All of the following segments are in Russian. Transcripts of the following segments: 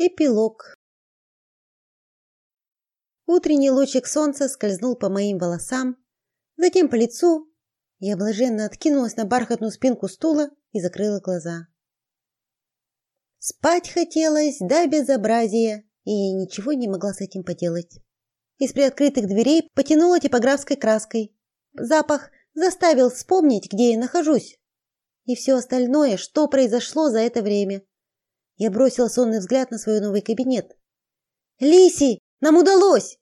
Эпилог. Утренний лучик солнца скользнул по моим волосам, затем по лицу. Я блаженно откинулась на бархатную спинку стула и закрыла глаза. Спать хотелось до безобразия, и я ничего не могла с этим поделать. Из приоткрытых дверей потянуло типографской краской. Запах заставил вспомнить, где я нахожусь. И все остальное, что произошло за это время. Я бросила сонный взгляд на свой новый кабинет. «Лиси, нам удалось!»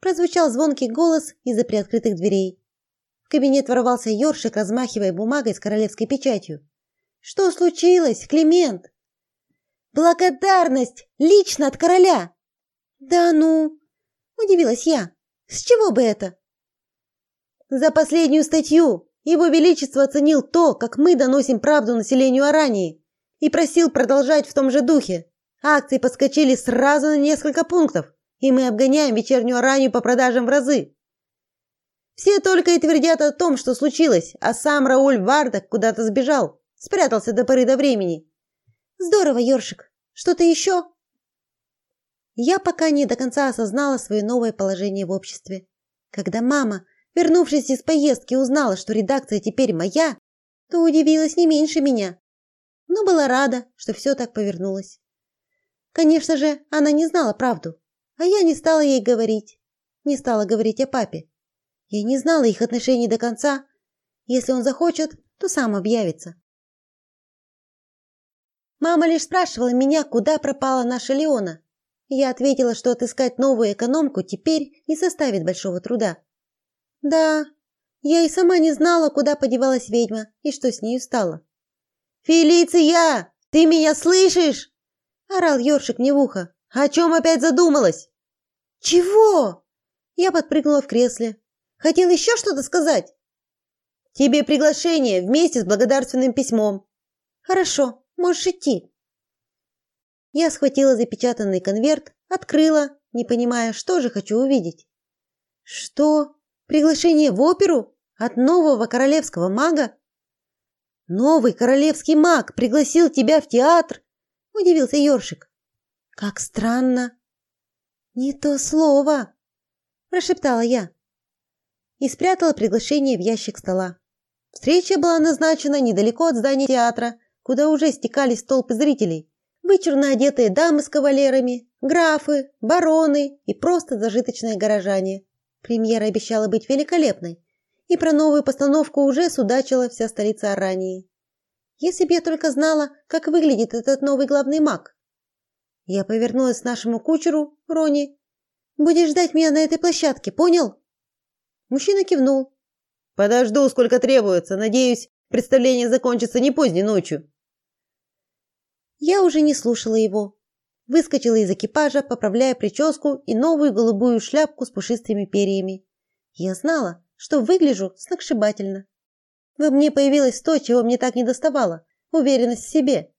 Прозвучал звонкий голос из-за приоткрытых дверей. В кабинет ворвался ёршик, размахивая бумагой с королевской печатью. «Что случилось, Климент?» «Благодарность! Лично от короля!» «Да ну!» – удивилась я. «С чего бы это?» «За последнюю статью! Его Величество оценил то, как мы доносим правду населению Арании и просил продолжать в том же духе. Акции подскочили сразу на несколько пунктов, и мы обгоняем вечернюю раннюю по продажам в разы. Все только и твердят о том, что случилось, а сам Рауль Вардак куда-то сбежал, спрятался до поры до времени. Здорово, Ёршик. Что-то еще? Я пока не до конца осознала свое новое положение в обществе. Когда мама, вернувшись из поездки, узнала, что редакция теперь моя, то удивилась не меньше меня но была рада, что все так повернулось. Конечно же, она не знала правду, а я не стала ей говорить. Не стала говорить о папе. Я не знала их отношений до конца. Если он захочет, то сам объявится. Мама лишь спрашивала меня, куда пропала наша Леона. Я ответила, что отыскать новую экономку теперь не составит большого труда. Да, я и сама не знала, куда подевалась ведьма и что с ней стало. «Фелиция, ты меня слышишь?» – орал ёршик мне в ухо. «О чем опять задумалась?» «Чего?» Я подпрыгнула в кресле. «Хотел еще что-то сказать?» «Тебе приглашение вместе с благодарственным письмом». «Хорошо, можешь идти». Я схватила запечатанный конверт, открыла, не понимая, что же хочу увидеть. «Что? Приглашение в оперу? От нового королевского мага?» Новый королевский маг пригласил тебя в театр? удивился Ёршик. Как странно. Не то слово, прошептала я и спрятала приглашение в ящик стола. Встреча была назначена недалеко от здания театра, куда уже стекались толпы зрителей. Вычурно одетые дамы с кавалерами, графы, бароны и просто зажиточные горожане. Премьера обещала быть великолепной и про новую постановку уже судачила вся столица Арании. Если бы я только знала, как выглядит этот новый главный маг. Я повернулась к нашему кучеру, Рони. Будешь ждать меня на этой площадке, понял? Мужчина кивнул. Подожду, сколько требуется. Надеюсь, представление закончится не поздней ночью. Я уже не слушала его. Выскочила из экипажа, поправляя прическу и новую голубую шляпку с пушистыми перьями. Я знала, что выгляжу сногсшибательно. Во мне появилось то, чего мне так недоставало уверенность в себе.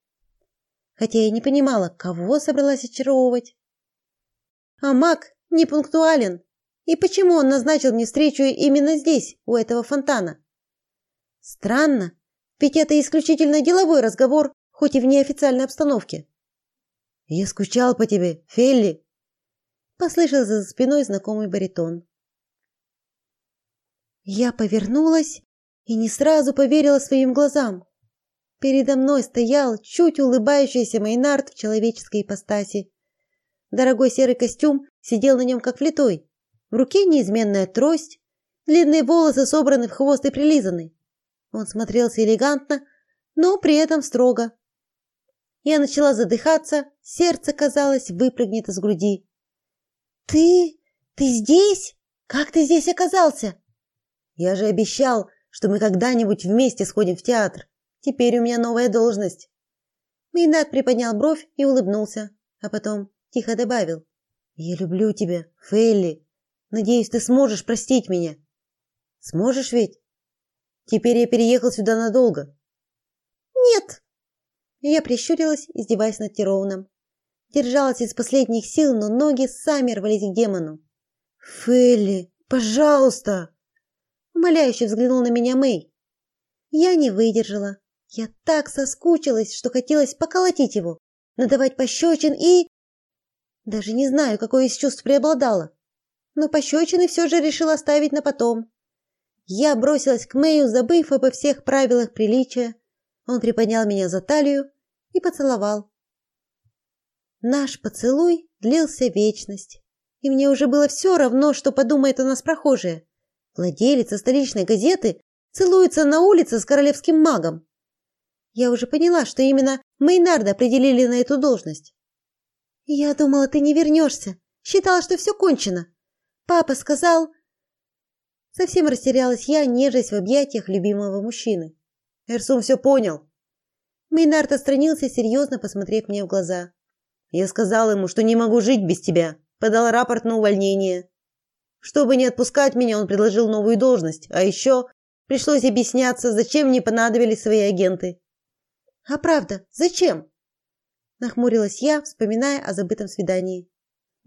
Хотя я не понимала, кого собралась очаровывать. А маг не пунктуален. И почему он назначил мне встречу именно здесь, у этого фонтана? Странно, ведь это исключительно деловой разговор, хоть и в неофициальной обстановке. Я скучал по тебе, Фелли. Послышался за спиной знакомый баритон. Я повернулась и не сразу поверила своим глазам. Передо мной стоял чуть улыбающийся Мейнард в человеческой ипостаси. Дорогой серый костюм сидел на нем как влитой. В руке неизменная трость, длинные волосы собраны в хвост и прилизаны. Он смотрелся элегантно, но при этом строго. Я начала задыхаться, сердце, казалось, выпрыгнет из груди. «Ты? Ты здесь? Как ты здесь оказался?» Я же обещал, что мы когда-нибудь вместе сходим в театр. Теперь у меня новая должность. Мейнат приподнял бровь и улыбнулся, а потом тихо добавил: "Я люблю тебя, Фелли. Надеюсь, ты сможешь простить меня. Сможешь ведь? Теперь я переехал сюда надолго". "Нет". Я прищурилась, издеваясь над Тироуном. Держалась из последних сил, но ноги сами рвались к демону. "Фелли, пожалуйста!" Умоляюще взглянул на меня Мэй. Я не выдержала. Я так соскучилась, что хотелось поколотить его. надавать пощечин и... Даже не знаю, какое из чувств преобладало. Но пощечины все же решил оставить на потом. Я бросилась к Мэю, забыв обо всех правилах приличия. Он приподнял меня за талию и поцеловал. Наш поцелуй длился вечность, и мне уже было все равно, что подумает о нас прохожие. Владелица столичной газеты целуется на улице с королевским магом. Я уже поняла, что именно Мейнарда определили на эту должность. Я думала, ты не вернешься. Считала, что все кончено. Папа сказал... Совсем растерялась я, нежась в объятиях любимого мужчины. Эрсум все понял. Мейнард отстранился, серьезно посмотрев мне в глаза. Я сказал ему, что не могу жить без тебя. Подал рапорт на увольнение. Чтобы не отпускать меня, он предложил новую должность, а еще пришлось объясняться, зачем мне понадобились свои агенты. А правда, зачем? Нахмурилась я, вспоминая о забытом свидании.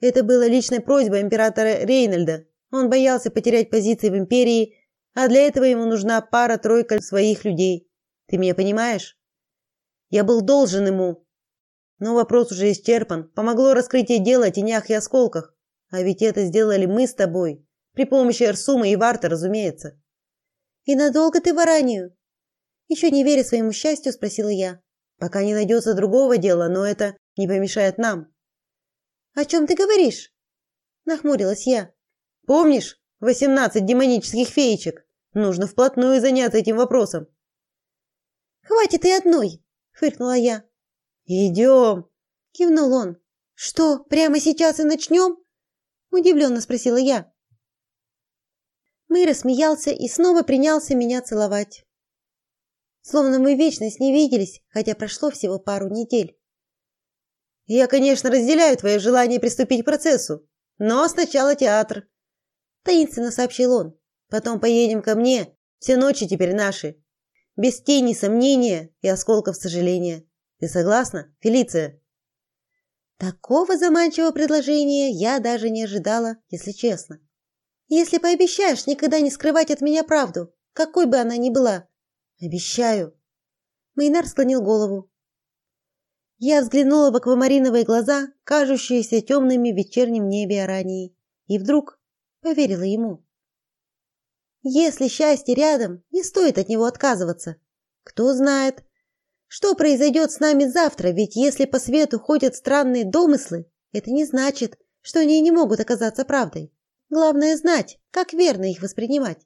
Это было личной просьбой императора Рейнольда. Он боялся потерять позиции в империи, а для этого ему нужна пара-тройка своих людей. Ты меня понимаешь? Я был должен ему. Но вопрос уже исчерпан. Помогло раскрытие дела о тенях и осколках. А ведь это сделали мы с тобой. При помощи Арсума и Варта, разумеется. И надолго ты в Аранию? Еще не веря своему счастью, спросила я. Пока не найдется другого дела, но это не помешает нам. О чем ты говоришь? Нахмурилась я. Помнишь восемнадцать демонических феечек? Нужно вплотную заняться этим вопросом. Хватит и одной, фыркнула я. Идем, кивнул он. Что, прямо сейчас и начнем? Удивленно спросила я. Мэй рассмеялся и снова принялся меня целовать. Словно мы вечность не виделись, хотя прошло всего пару недель. Я, конечно, разделяю твое желание приступить к процессу, но сначала театр, таинственно сообщил он. Потом поедем ко мне. Все ночи теперь наши. Без тени сомнения и осколков сожаления. Ты согласна, Фелиция? Такого заманчивого предложения я даже не ожидала, если честно. Если пообещаешь никогда не скрывать от меня правду, какой бы она ни была, обещаю. Мейнар склонил голову. Я взглянула в аквамариновые глаза, кажущиеся темными в вечернем небе Арании, и вдруг поверила ему. Если счастье рядом, не стоит от него отказываться. Кто знает, что произойдет с нами завтра, ведь если по свету ходят странные домыслы, это не значит, что они не могут оказаться правдой. Главное знать, как верно их воспринимать.